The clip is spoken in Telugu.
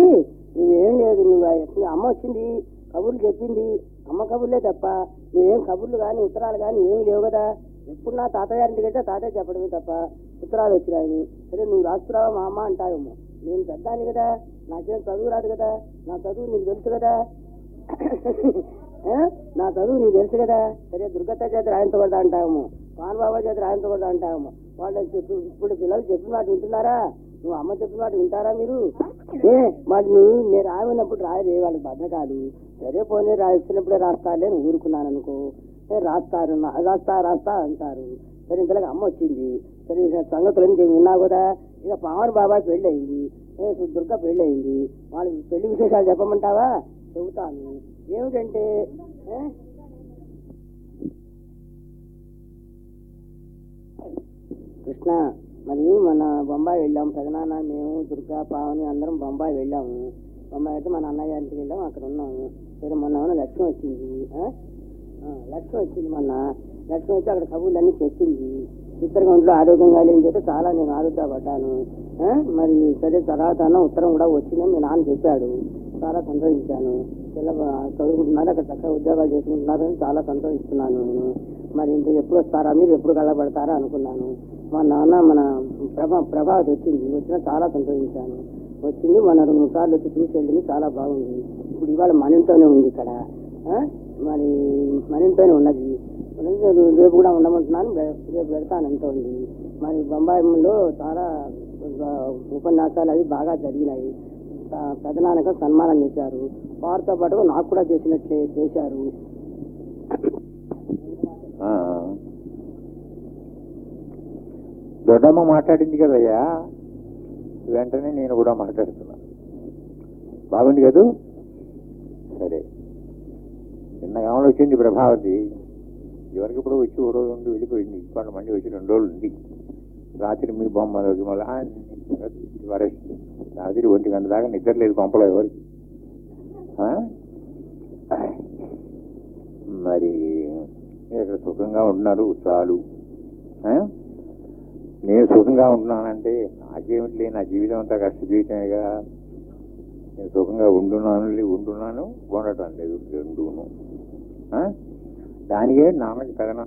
వచ్చి నువ్వేం లేదు నువ్వు అమ్మ వచ్చింది కబుర్లు చెప్పింది. అమ్మ కబుర్లే తప్ప నువ్వేం కబుర్లు కానీ ఉత్తరాలు కానీ ఏమి లేవు కదా. ఎప్పుడు నా తాతయ్య గారింటికి అయితే తాతయ్య చెప్పడమే తప్ప ఉత్తరాలు వచ్చినాయని సరే నువ్వు రాసుకురావా మా అమ్మ? అంటావేమో. నేను పెద్దాన్ని కదా నాకేం చదువు రాదు కదా. నా చదువు నీకు తెలుసు కదా. నా చదువు నీకు తెలుసు కదా. సరే దుర్గత్త చేత రాయించకూడదా అంటావేమో. పాన్ బాబా చేత రాయించకూడదా అంటావేమో. వాళ్ళు ఇప్పుడు పిల్లలు చెప్పిన మాట వింటున్నారా? నువ్వు అమ్మ చెప్పిన మాట వింటారా మీరు? ఏ మరి నువ్వు నేను రాయమన్నప్పుడు రాయలే వాళ్ళకి బద్ధకాలు సరే పోనీ రాయిస్తున్నప్పుడే రాస్తారులే అని ఊరుకున్నాను అనుకో ఏ రాస్తారు రాస్తా రాస్తా అంటారు. సరే ఇంతలోకి అమ్మ వచ్చింది. సరే ఇక సంగతులన్నీ చెప్పి విన్నావు కదా? ఇక పవన్ బాబాయ్ పెళ్ళి అయింది ఏ దుర్గ పెళ్ళి అయింది వాళ్ళ పెళ్ళి విశేషాలు చెప్పమంటావా? చెబుతాను. ఏమిటంటే ఏ? కృష్ణ మరి మన బొంబాయి వెళ్ళాము పెదనాన్న మేము దుర్గా పావని అందరం బొంబాయి వెళ్ళాము. బొంబాయి అయితే మన అన్నయ్య ఇంటికి వెళ్ళాము అక్కడ ఉన్నాము. సరే మొన్న ఏమన్నా లక్ష్మి వచ్చింది లక్ష్యం లక్ష్మి వచ్చింది మొన్న. లక్ష్మి వచ్చి అక్కడ కబుర్లన్నీ చెప్పింది. ఇద్దరు ఒంట్లో ఆరోగ్యంగా లేని చెప్పి చాలా నేను ఆదుతాపడ్డాను మరి సరే తర్వాత అన్న ఉత్తరం కూడా వచ్చిందని మీ నాన్న చెప్పాడు. చాలా సంతోషించాను. పిల్ల చదువుకుంటున్నారు అక్కడ చక్కగా ఉద్యోగాలు చేసుకుంటున్నారు అని చాలా సంతోషిస్తున్నాను నేను. మరి ఇంత ఎప్పుడు వస్తారా? మీరు ఎప్పుడు కలబడతారా అనుకున్నాను. మా నాన్న మన ప్రభా ప్రభాత్ వచ్చింది. వచ్చిన చాలా సంతోషించాను. వచ్చింది మన రెండు మూడు సార్లు వచ్చి చూసి వెళ్ళింది. చాలా బాగుంది. ఇప్పుడు ఇవాళ మన ఇంట్లోనే ఉంది ఇక్కడ. మరి మన ఇంట్లోనే ఉన్నది. రేపు కూడా ఉండమంటున్నాను. రేపు పెడతాను అంటోంది. మరి బొంబాయిలో చాలా ఉపన్యాసాలు అవి బాగా జరిగినాయి. ఆ, సన్మానం చేశారు. వారితో పాటు నాకు కూడా చేసినట్లే చేశారు. దొడ్డమ్మ మాట్లాడింది కదయ్యా? వెంటనే నేను కూడా మాట్లాడుతున్నా. బాగుంది కదూ? సరే. నిన్న గమనం వచ్చింది ప్రభావతి. ఎవరికి ఇప్పుడు వచ్చి ఓ రోజు ఉండి వెళ్ళిపోయింది. ఇంకొంత మంది వచ్చి రెండు రోజులు ఉంది. రాత్రి మీ బొమ్మలోకి మళ్ళీ ఆ, రాత్రి ఒంటి గంట దాకా నిద్ర లేదు పంపలో ఎవరికి? మరి ఇక్కడ సుఖంగా ఉంటున్నారు చాలు. నేను సుఖంగా ఉంటున్నానంటే నాకేమిటి? నా జీవితం అంతా కష్ట జీవితమేగా నేను సుఖంగా ఉండున్నాను ఉండున్నాను ఉంటున్నాను ఉండటం లేదు రెండును. ఆ? దానికే నా తగన